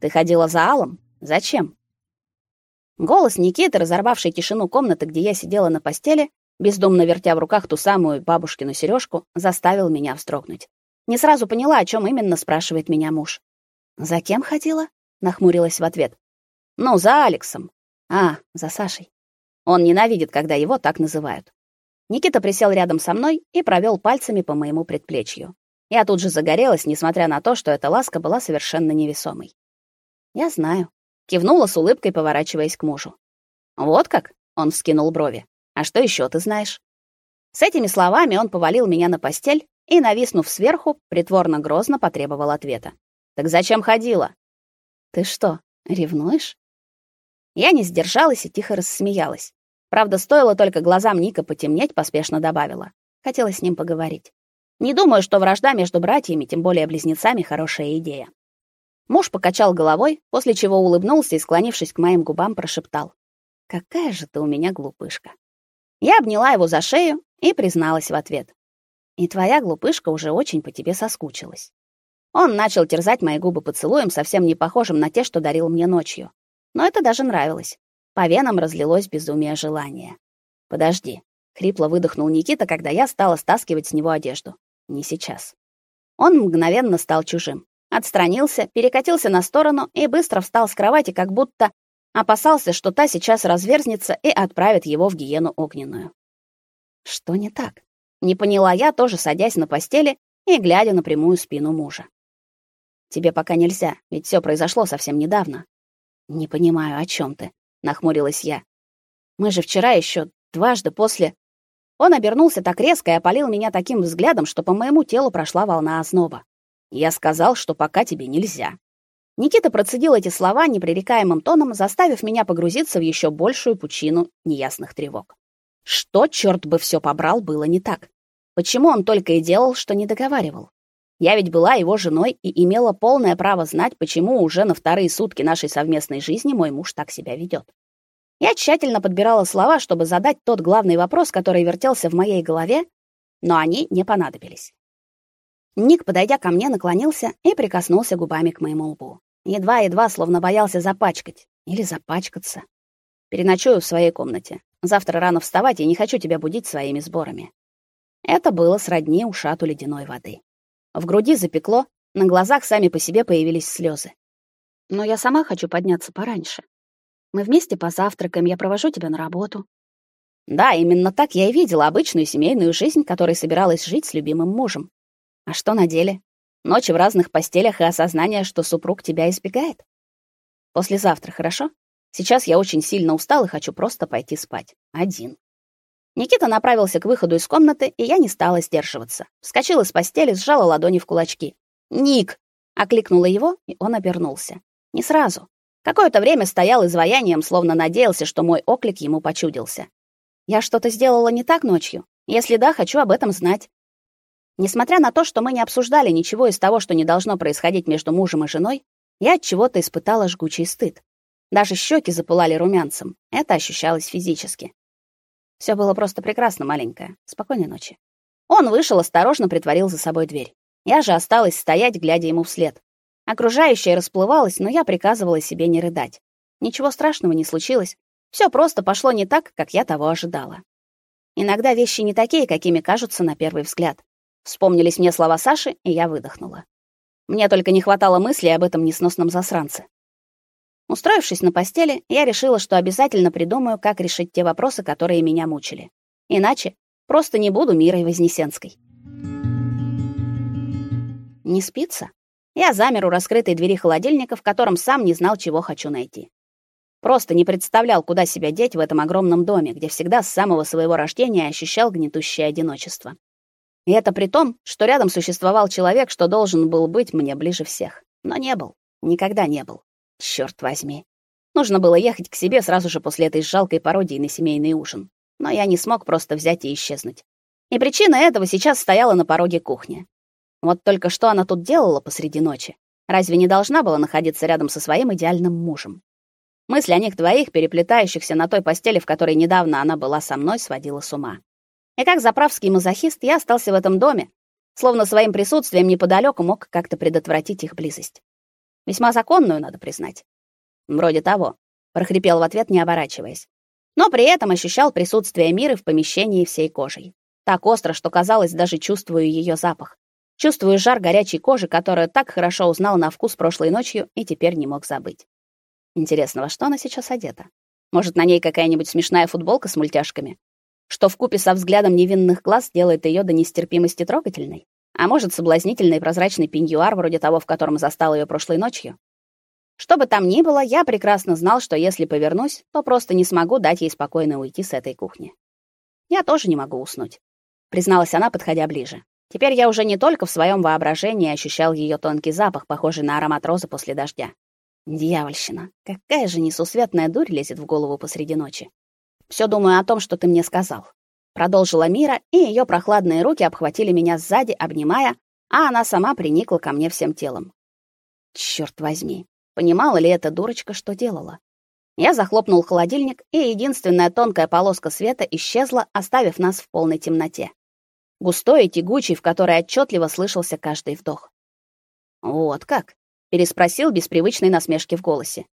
Ты ходила за Алом? Зачем? Голос Никиты, разорвавший тишину комнаты, где я сидела на постели, бездумно вертя в руках ту самую бабушкину сережку, заставил меня вздрогнуть. Не сразу поняла, о чем именно спрашивает меня муж. «За кем ходила?» — нахмурилась в ответ. «Ну, за Алексом». «А, за Сашей». Он ненавидит, когда его так называют. Никита присел рядом со мной и провел пальцами по моему предплечью. Я тут же загорелась, несмотря на то, что эта ласка была совершенно невесомой. «Я знаю», — кивнула с улыбкой, поворачиваясь к мужу. «Вот как?» — он вскинул брови. А что еще ты знаешь? С этими словами он повалил меня на постель и, нависнув сверху, притворно грозно потребовал ответа. Так зачем ходила? Ты что, ревнуешь? Я не сдержалась и тихо рассмеялась. Правда, стоило только глазам Ника потемнеть, поспешно добавила: хотела с ним поговорить. Не думаю, что вражда между братьями, тем более близнецами, хорошая идея. Муж покачал головой, после чего улыбнулся и, склонившись к моим губам, прошептал: "Какая же ты у меня глупышка". Я обняла его за шею и призналась в ответ. И твоя глупышка уже очень по тебе соскучилась. Он начал терзать мои губы поцелуем, совсем не похожим на те, что дарил мне ночью. Но это даже нравилось. По венам разлилось безумие желания. Подожди, хрипло выдохнул Никита, когда я стала стаскивать с него одежду. Не сейчас. Он мгновенно стал чужим. Отстранился, перекатился на сторону и быстро встал с кровати, как будто Опасался, что та сейчас разверзнется и отправит его в гиену огненную. Что не так? Не поняла я, тоже садясь на постели и глядя на прямую спину мужа. Тебе пока нельзя, ведь все произошло совсем недавно. Не понимаю, о чем ты, нахмурилась я. Мы же вчера еще дважды после Он обернулся так резко и опалил меня таким взглядом, что по моему телу прошла волна озноба. Я сказал, что пока тебе нельзя. Никита процедил эти слова непререкаемым тоном, заставив меня погрузиться в еще большую пучину неясных тревог. Что, черт бы все побрал, было не так? Почему он только и делал, что не договаривал? Я ведь была его женой и имела полное право знать, почему уже на вторые сутки нашей совместной жизни мой муж так себя ведет. Я тщательно подбирала слова, чтобы задать тот главный вопрос, который вертелся в моей голове, но они не понадобились. Ник, подойдя ко мне, наклонился и прикоснулся губами к моему лбу. Едва-едва, словно боялся запачкать или запачкаться. Переночую в своей комнате. Завтра рано вставать, и не хочу тебя будить своими сборами. Это было сродни ушату ледяной воды. В груди запекло, на глазах сами по себе появились слезы. Но я сама хочу подняться пораньше. Мы вместе позавтракаем, я провожу тебя на работу. Да, именно так я и видела обычную семейную жизнь, которой собиралась жить с любимым мужем. А что на деле? Ночи в разных постелях и осознание, что супруг тебя избегает. Послезавтра, хорошо? Сейчас я очень сильно устал и хочу просто пойти спать. Один. Никита направился к выходу из комнаты, и я не стала сдерживаться. Вскочила с постели, сжала ладони в кулачки. «Ник!» — окликнула его, и он обернулся. Не сразу. Какое-то время стоял изваянием, словно надеялся, что мой оклик ему почудился. «Я что-то сделала не так ночью? Если да, хочу об этом знать. Несмотря на то, что мы не обсуждали ничего из того, что не должно происходить между мужем и женой, я от чего-то испытала жгучий стыд. Даже щеки запылали румянцем. Это ощущалось физически. Все было просто прекрасно, маленькая. Спокойной ночи. Он вышел, осторожно притворил за собой дверь. Я же осталась стоять, глядя ему вслед. Окружающее расплывалось, но я приказывала себе не рыдать. Ничего страшного не случилось. Все просто пошло не так, как я того ожидала. Иногда вещи не такие, какими кажутся на первый взгляд. Вспомнились мне слова Саши, и я выдохнула. Мне только не хватало мысли об этом несносном засранце. Устроившись на постели, я решила, что обязательно придумаю, как решить те вопросы, которые меня мучили. Иначе просто не буду Мирой Вознесенской. Не спится? Я замер у раскрытой двери холодильника, в котором сам не знал, чего хочу найти. Просто не представлял, куда себя деть в этом огромном доме, где всегда с самого своего рождения ощущал гнетущее одиночество. И это при том, что рядом существовал человек, что должен был быть мне ближе всех. Но не был. Никогда не был. Черт возьми. Нужно было ехать к себе сразу же после этой жалкой пародии на семейный ужин. Но я не смог просто взять и исчезнуть. И причина этого сейчас стояла на пороге кухни. Вот только что она тут делала посреди ночи? Разве не должна была находиться рядом со своим идеальным мужем? Мысль о них двоих, переплетающихся на той постели, в которой недавно она была со мной, сводила с ума. И как заправский мазохист я остался в этом доме, словно своим присутствием неподалеку мог как-то предотвратить их близость. Весьма законную, надо признать. Вроде того, прохрипел в ответ, не оборачиваясь. Но при этом ощущал присутствие Миры в помещении всей кожей. Так остро, что казалось, даже чувствую ее запах. Чувствую жар горячей кожи, которую так хорошо узнал на вкус прошлой ночью и теперь не мог забыть. Интересно, во что она сейчас одета? Может, на ней какая-нибудь смешная футболка с мультяшками? Что вкупе со взглядом невинных глаз делает ее до нестерпимости трогательной? А может, соблазнительный прозрачный пеньюар вроде того, в котором застал ее прошлой ночью? Что бы там ни было, я прекрасно знал, что если повернусь, то просто не смогу дать ей спокойно уйти с этой кухни. Я тоже не могу уснуть, призналась она, подходя ближе. Теперь я уже не только в своем воображении ощущал ее тонкий запах, похожий на аромат розы после дождя. Дьявольщина. Какая же несусветная дурь лезет в голову посреди ночи. Все думаю о том, что ты мне сказал. Продолжила Мира, и ее прохладные руки обхватили меня сзади, обнимая, а она сама приникла ко мне всем телом. Черт возьми, понимала ли эта дурочка, что делала? Я захлопнул холодильник, и единственная тонкая полоска света исчезла, оставив нас в полной темноте. Густой и тягучий, в которой отчетливо слышался каждый вдох. Вот как? переспросил без привычной насмешки в голосе.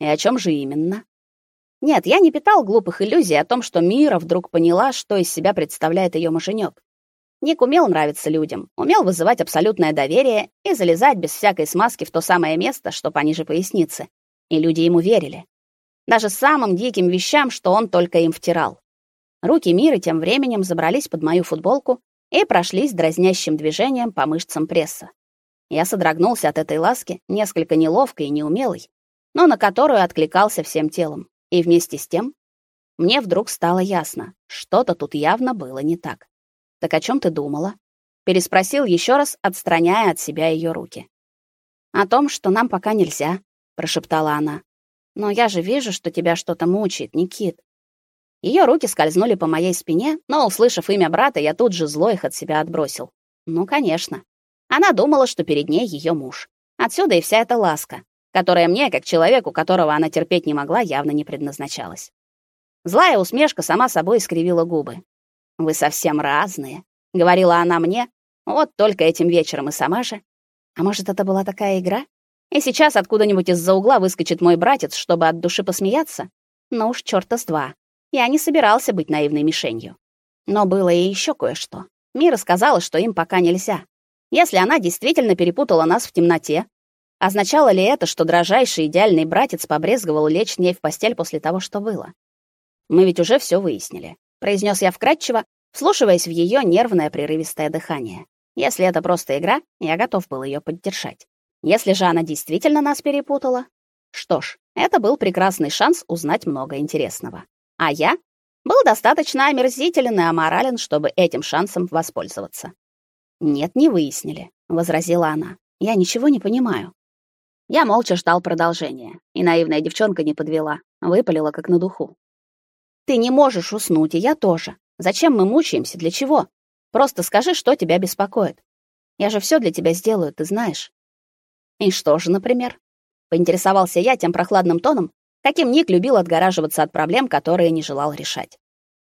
И о чем же именно? Нет, я не питал глупых иллюзий о том, что Мира вдруг поняла, что из себя представляет ее муженек. Ник умел нравиться людям, умел вызывать абсолютное доверие и залезать без всякой смазки в то самое место, что пониже поясницы. И люди ему верили. Даже самым диким вещам, что он только им втирал. Руки Миры тем временем забрались под мою футболку и прошлись дразнящим движением по мышцам пресса. Я содрогнулся от этой ласки, несколько неловкой и неумелой, но на которую откликался всем телом. И вместе с тем мне вдруг стало ясно, что-то тут явно было не так. Так о чем ты думала? переспросил еще раз, отстраняя от себя ее руки. О том, что нам пока нельзя, прошептала она. Но я же вижу, что тебя что-то мучает, Никит. Ее руки скользнули по моей спине, но услышав имя брата, я тут же зло их от себя отбросил. Ну, конечно. Она думала, что перед ней ее муж. Отсюда и вся эта ласка, которая мне, как человеку, которого она терпеть не могла, явно не предназначалась. Злая усмешка сама собой искривила губы. Вы совсем разные, говорила она мне. Вот только этим вечером и сама же. А может, это была такая игра? И сейчас откуда-нибудь из-за угла выскочит мой братец, чтобы от души посмеяться? Ну уж чёрта с два. Я не собирался быть наивной мишенью. Но было и еще кое-что. Мира сказала, что им пока нельзя. Если она действительно перепутала нас в темноте, Означало ли это, что дрожайший идеальный братец побрезговал лечь с ней в постель после того, что было? Мы ведь уже все выяснили, произнес я вкратчиво, вслушиваясь в ее нервное прерывистое дыхание. Если это просто игра, я готов был ее поддержать. Если же она действительно нас перепутала, что ж, это был прекрасный шанс узнать много интересного. А я был достаточно омерзителен и аморален, чтобы этим шансом воспользоваться. Нет, не выяснили, возразила она. Я ничего не понимаю. Я молча ждал продолжения, и наивная девчонка не подвела, выпалила как на духу. Ты не можешь уснуть, и я тоже. Зачем мы мучаемся? Для чего? Просто скажи, что тебя беспокоит. Я же все для тебя сделаю, ты знаешь. И что же, например? Поинтересовался я тем прохладным тоном, каким Ник любил отгораживаться от проблем, которые не желал решать.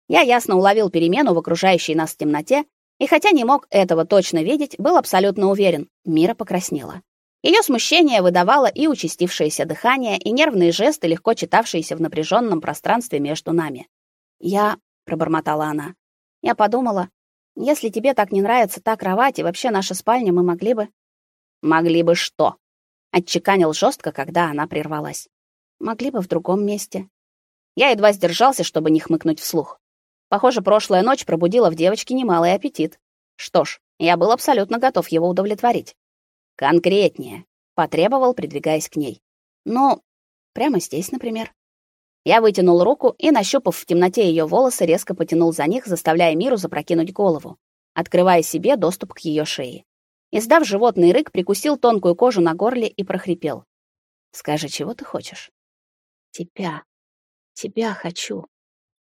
Я ясно уловил перемену в окружающей нас темноте, и хотя не мог этого точно видеть, был абсолютно уверен, Мира покраснела. Ее смущение выдавало и участившееся дыхание, и нервные жесты, легко читавшиеся в напряженном пространстве между нами. "Я", пробормотала она. "Я подумала, если тебе так не нравится та кровать и вообще наша спальня, мы могли бы могли бы что?" отчеканил жестко, когда она прервалась. "Могли бы в другом месте". Я едва сдержался, чтобы не хмыкнуть вслух. Похоже, прошлая ночь пробудила в девочке немалый аппетит. Что ж, я был абсолютно готов его удовлетворить. Конкретнее, потребовал, придвигаясь к ней. Ну, прямо здесь, например. Я вытянул руку и, нащупав в темноте ее волосы, резко потянул за них, заставляя Миру запрокинуть голову, открывая себе доступ к ее шее. Издав животный рык, прикусил тонкую кожу на горле и прохрипел: "Скажи, чего ты хочешь?" "Тебя. Тебя хочу".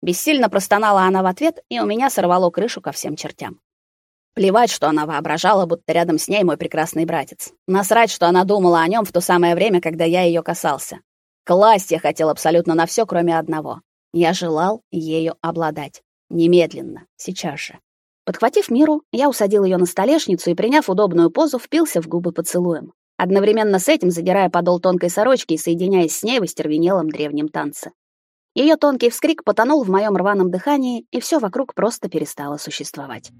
Бессильно простонала она в ответ, и у меня сорвало крышу ко всем чертям. Плевать, что она воображала, будто рядом с ней мой прекрасный братец. Насрать, что она думала о нем в то самое время, когда я ее касался. Класть я хотел абсолютно на все, кроме одного. Я желал ею обладать. Немедленно, сейчас же. Подхватив Миру, я усадил ее на столешницу и, приняв удобную позу, впился в губы поцелуем. одновременно с этим задирая подол тонкой сорочки и соединяясь с ней в остервенелом древнем танце. Ее тонкий вскрик потонул в моем рваном дыхании, и все вокруг просто перестало существовать.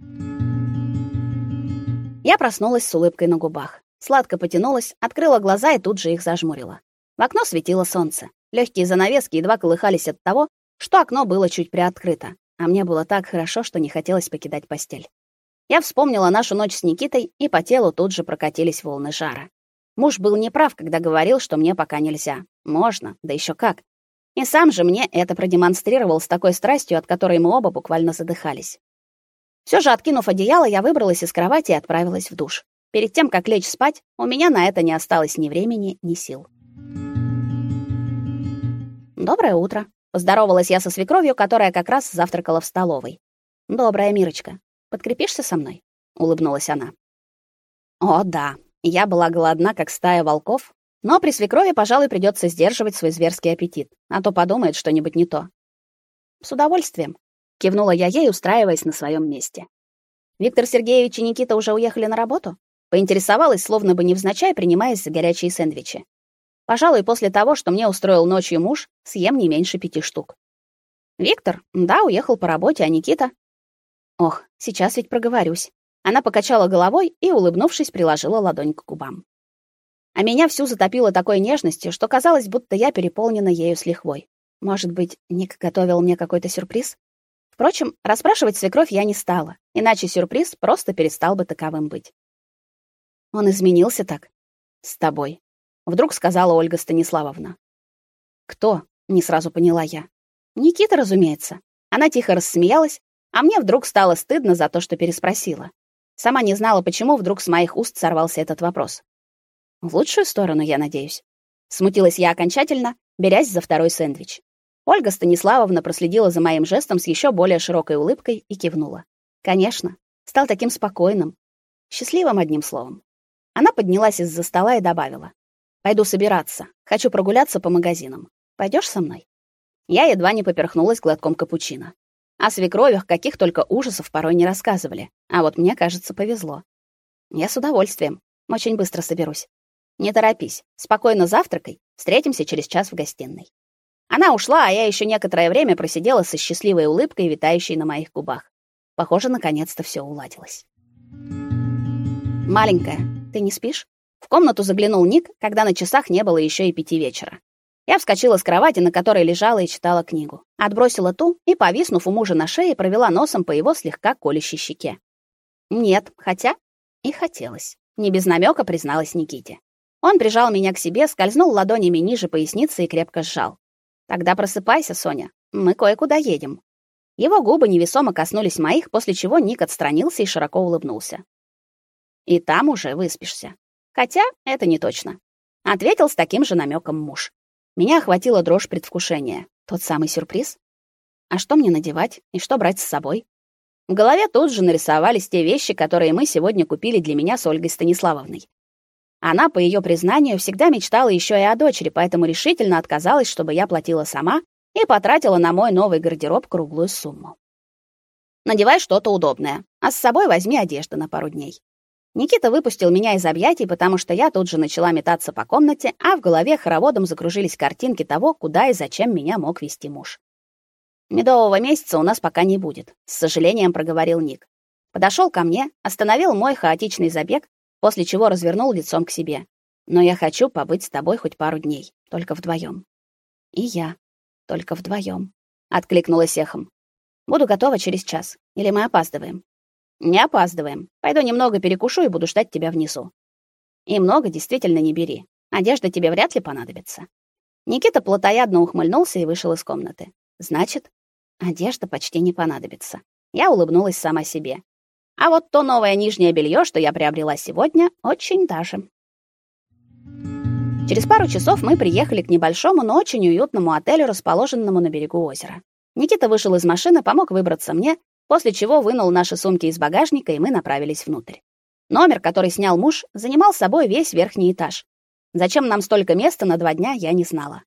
Я проснулась с улыбкой на губах. Сладко потянулась, открыла глаза и тут же их зажмурила. В окно светило солнце. Легкие занавески едва колыхались от того, что окно было чуть приоткрыто, а мне было так хорошо, что не хотелось покидать постель. Я вспомнила нашу ночь с Никитой, и по телу тут же прокатились волны жара. Муж был неправ, когда говорил, что мне пока нельзя. Можно, да еще как. И сам же мне это продемонстрировал с такой страстью, от которой мы оба буквально задыхались. Все же, откинув одеяло, я выбралась из кровати и отправилась в душ. Перед тем, как лечь спать, у меня на это не осталось ни времени, ни сил. Доброе утро. Поздоровалась я со свекровью, которая как раз завтракала в столовой. Доброе, Мирочка. Подкрепишься со мной? улыбнулась она. О, да. Я была голодна, как стая волков, но при свекрови, пожалуй, придется сдерживать свой зверский аппетит, а то подумает что-нибудь не то. С удовольствием, кивнула я ей, устраиваясь на своем месте. Виктор Сергеевич и Никита уже уехали на работу? Поинтересовалась, словно бы невзначай, принимаясь за горячие сэндвичи. Пожалуй, после того, что мне устроил ночью муж, съем не меньше пяти штук. Виктор, да, уехал по работе, а Никита? Ох, сейчас ведь проговорюсь. Она покачала головой и, улыбнувшись, приложила ладонь к губам. А меня всю затопило такой нежностью, что казалось, будто я переполнена ею с лихвой. Может быть, Ник готовил мне какой-то сюрприз? Впрочем, расспрашивать свекровь я не стала, иначе сюрприз просто перестал бы таковым быть. Он изменился так с тобой, вдруг сказала Ольга Станиславовна. Кто? не сразу поняла я. Никита, разумеется. Она тихо рассмеялась, а мне вдруг стало стыдно за то, что переспросила. Сама не знала, почему вдруг с моих уст сорвался этот вопрос. В лучшую сторону, я надеюсь. Смутилась я окончательно, берясь за второй сэндвич. Ольга Станиславовна проследила за моим жестом с еще более широкой улыбкой и кивнула. Конечно, стал таким спокойным, счастливым одним словом. Она поднялась из-за стола и добавила: "Пойду собираться. Хочу прогуляться по магазинам. Пойдешь со мной?" Я едва не поперхнулась глотком капучино. О свекровях каких только ужасов порой не рассказывали, а вот мне, кажется, повезло. Я с удовольствием. Очень быстро соберусь. Не торопись. Спокойно завтракай. Встретимся через час в гостиной. Она ушла, а я еще некоторое время просидела со счастливой улыбкой, витающей на моих губах. Похоже, наконец-то все уладилось. Маленькая, ты не спишь? В комнату заглянул Ник, когда на часах не было еще и пяти вечера. Я вскочила с кровати, на которой лежала и читала книгу. Отбросила ту и, повиснув у мужа на шее, провела носом по его слегка колющей щеке. Нет, хотя и хотелось. Не без намека призналась Никите. Он прижал меня к себе, скользнул ладонями ниже поясницы и крепко сжал. Тогда просыпайся, Соня. Мы кое-куда едем. Его губы невесомо коснулись моих, после чего Ник отстранился и широко улыбнулся. И там уже выспишься. Хотя это не точно, ответил с таким же намеком муж. Меня охватила дрожь предвкушения. Тот самый сюрприз? А что мне надевать и что брать с собой? В голове тут же нарисовались те вещи, которые мы сегодня купили для меня с Ольгой Станиславовной. Она, по ее признанию, всегда мечтала еще и о дочери, поэтому решительно отказалась, чтобы я платила сама и потратила на мой новый гардероб круглую сумму. Надевай что-то удобное, а с собой возьми одежду на пару дней. Никита выпустил меня из объятий, потому что я тут же начала метаться по комнате, а в голове хороводом закружились картинки того, куда и зачем меня мог вести муж. Медового месяца у нас пока не будет, с сожалением проговорил Ник. Подошел ко мне, остановил мой хаотичный забег после чего развернул лицом к себе. Но я хочу побыть с тобой хоть пару дней, только вдвоем. И я, только вдвоем. откликнулась эхом. Буду готова через час. Или мы опаздываем? Не опаздываем. Пойду немного перекушу и буду ждать тебя внизу. И много действительно не бери. Одежда тебе вряд ли понадобится. Никита плотоядно ухмыльнулся и вышел из комнаты. Значит, одежда почти не понадобится. Я улыбнулась сама себе. А вот то новое нижнее белье, что я приобрела сегодня, очень даже. Через пару часов мы приехали к небольшому, но очень уютному отелю, расположенному на берегу озера. Никита вышел из машины, помог выбраться мне, после чего вынул наши сумки из багажника, и мы направились внутрь. Номер, который снял муж, занимал собой весь верхний этаж. Зачем нам столько места на два дня, я не знала.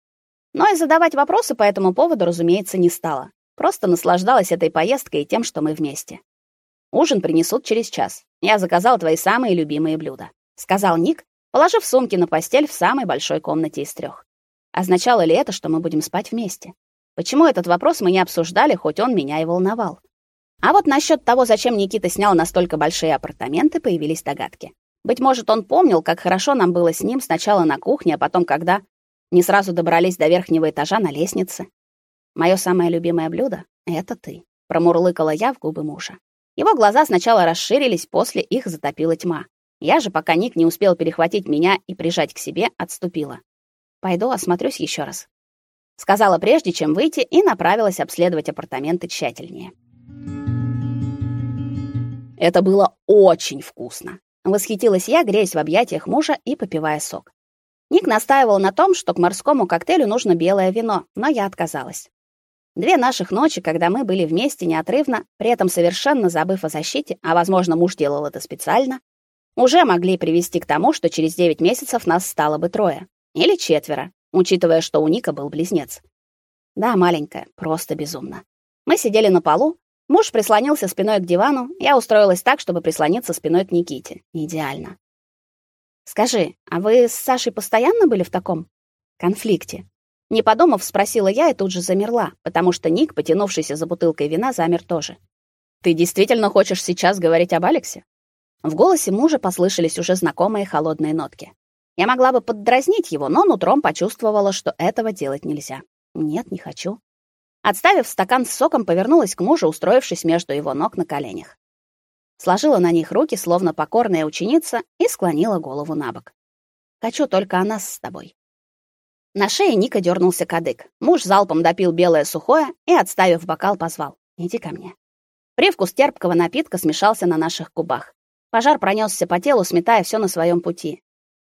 Но и задавать вопросы по этому поводу, разумеется, не стала. Просто наслаждалась этой поездкой и тем, что мы вместе. Ужин принесут через час. Я заказал твои самые любимые блюда, сказал Ник, положив сумки на постель в самой большой комнате из трех. Означало ли это, что мы будем спать вместе? Почему этот вопрос мы не обсуждали, хоть он меня и волновал? А вот насчет того, зачем Никита снял настолько большие апартаменты, появились догадки. Быть может, он помнил, как хорошо нам было с ним сначала на кухне, а потом, когда не сразу добрались до верхнего этажа на лестнице. Мое самое любимое блюдо это ты, промурлыкала я в губы мужа. Его глаза сначала расширились, после их затопила тьма. Я же, пока Ник не успел перехватить меня и прижать к себе, отступила. Пойду осмотрюсь еще раз, сказала прежде, чем выйти, и направилась обследовать апартаменты тщательнее. Это было очень вкусно. Восхитилась я, греясь в объятиях мужа и попивая сок. Ник настаивал на том, что к морскому коктейлю нужно белое вино, но я отказалась. Две наших ночи, когда мы были вместе неотрывно, при этом совершенно забыв о защите, а возможно, муж делал это специально, уже могли привести к тому, что через 9 месяцев нас стало бы трое или четверо, учитывая, что у Ника был близнец. Да, маленькая, просто безумно. Мы сидели на полу, муж прислонился спиной к дивану, я устроилась так, чтобы прислониться спиной к Никите. Идеально. Скажи, а вы с Сашей постоянно были в таком конфликте? Не подумав, спросила я и тут же замерла, потому что Ник, потянувшийся за бутылкой вина, замер тоже. Ты действительно хочешь сейчас говорить об Алексе? В голосе мужа послышались уже знакомые холодные нотки. Я могла бы поддразнить его, но нутром почувствовала, что этого делать нельзя. Нет, не хочу. Отставив стакан с соком, повернулась к мужу, устроившись между его ног на коленях сложила на них руки, словно покорная ученица, и склонила голову набок. Хочу только о нас с тобой. На шее Ника дернулся кадык. Муж залпом допил белое сухое и, отставив бокал, позвал: "Иди ко мне". Привкус терпкого напитка смешался на наших губах. Пожар пронесся по телу, сметая все на своем пути.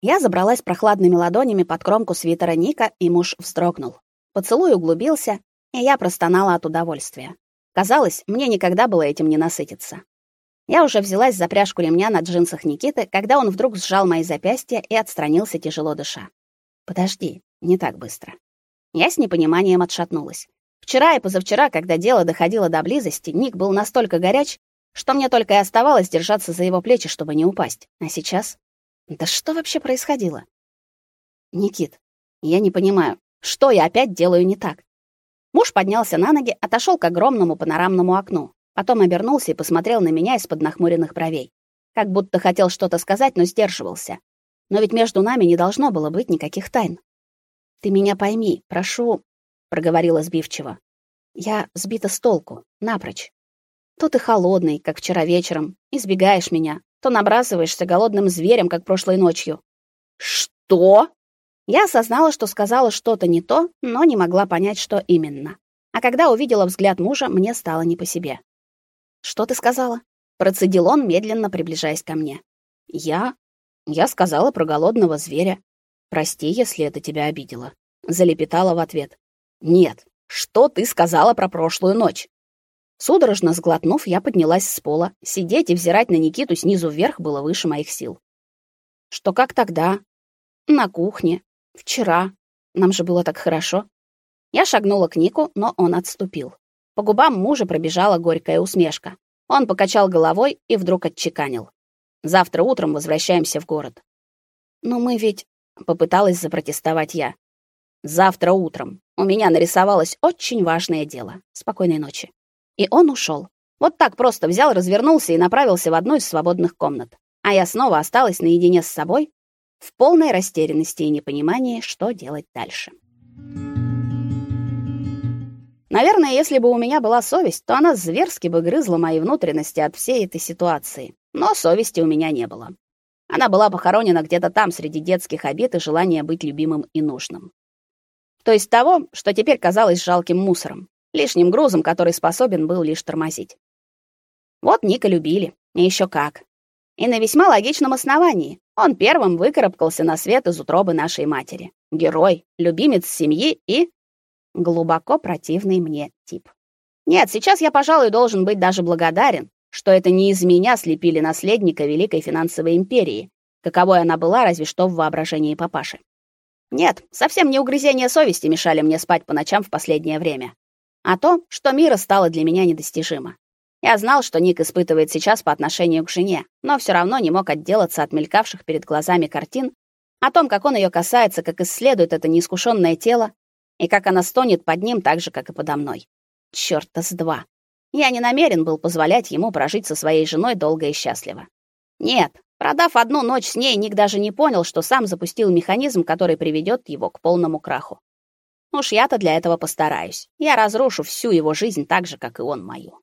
Я забралась прохладными ладонями под кромку свитера Ника, и муж вздрогнул. Поцелуй углубился, и я простонала от удовольствия. Казалось, мне никогда было этим не насытиться. Я уже взялась за пряжку ремня на джинсах Никиты, когда он вдруг сжал мои запястья и отстранился, тяжело дыша. Подожди, не так быстро. Я с непониманием отшатнулась. Вчера и позавчера, когда дело доходило до близости, Ник был настолько горяч, что мне только и оставалось держаться за его плечи, чтобы не упасть. А сейчас? Да что вообще происходило? Никит, я не понимаю, что я опять делаю не так? Муж поднялся на ноги, отошел к огромному панорамному окну. Потом обернулся и посмотрел на меня из-под нахмуренных бровей. Как будто хотел что-то сказать, но сдерживался. Но ведь между нами не должно было быть никаких тайн. Ты меня пойми, прошу, проговорила сбивчиво. Я сбита с толку, напрочь. То ты холодный, как вчера вечером, избегаешь меня, то набрасываешься голодным зверем, как прошлой ночью. Что? Я осознала, что сказала что-то не то, но не могла понять, что именно. А когда увидела взгляд мужа, мне стало не по себе. Что ты сказала? процедил он, медленно приближаясь ко мне. Я я сказала про голодного зверя. Прости, если это тебя обидело, залепетала в ответ. Нет. Что ты сказала про прошлую ночь? Судорожно сглотнув, я поднялась с пола. Сидеть и взирать на Никиту снизу вверх было выше моих сил. Что как тогда? На кухне. Вчера. Нам же было так хорошо. Я шагнула к Нику, но он отступил. По губам мужа пробежала горькая усмешка. Он покачал головой и вдруг отчеканил: "Завтра утром возвращаемся в город". "Но мы ведь", попыталась запротестовать я. "Завтра утром. У меня нарисовалось очень важное дело. Спокойной ночи". И он ушел. Вот так просто взял, развернулся и направился в одну из свободных комнат. А я снова осталась наедине с собой, в полной растерянности и непонимании, что делать дальше. Наверное, если бы у меня была совесть, то она зверски бы грызла мои внутренности от всей этой ситуации. Но совести у меня не было. Она была похоронена где-то там среди детских обид и желания быть любимым и нужным. То есть того, что теперь казалось жалким мусором, лишним грузом, который способен был лишь тормозить. Вот Ника любили, и еще как. И на весьма логичном основании. Он первым выкарабкался на свет из утробы нашей матери. Герой, любимец семьи и глубоко противный мне тип. Нет, сейчас я, пожалуй, должен быть даже благодарен, что это не из меня слепили наследника великой финансовой империи, каковой она была разве что в воображении папаши. Нет, совсем не угрызения совести мешали мне спать по ночам в последнее время, а то, что мира стало для меня недостижимо. Я знал, что Ник испытывает сейчас по отношению к жене, но все равно не мог отделаться от мелькавших перед глазами картин, О том, как он ее касается, как исследует это неискушенное тело, и как она стонет под ним так же, как и подо мной. Чёрта с два. Я не намерен был позволять ему прожить со своей женой долго и счастливо. Нет, продав одну ночь с ней, Ник даже не понял, что сам запустил механизм, который приведет его к полному краху. Уж я-то для этого постараюсь. Я разрушу всю его жизнь так же, как и он мою.